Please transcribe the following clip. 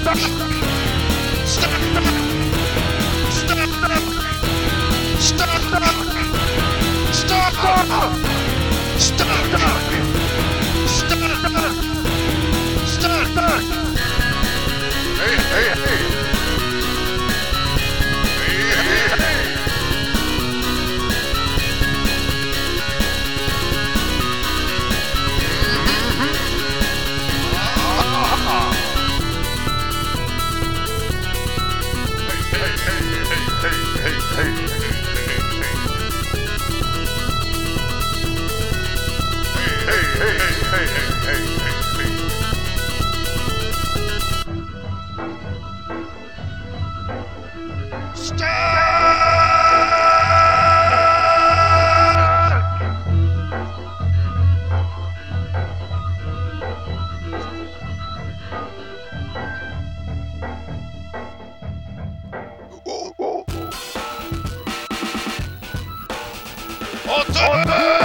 Stop! Stop! 어 Ontem!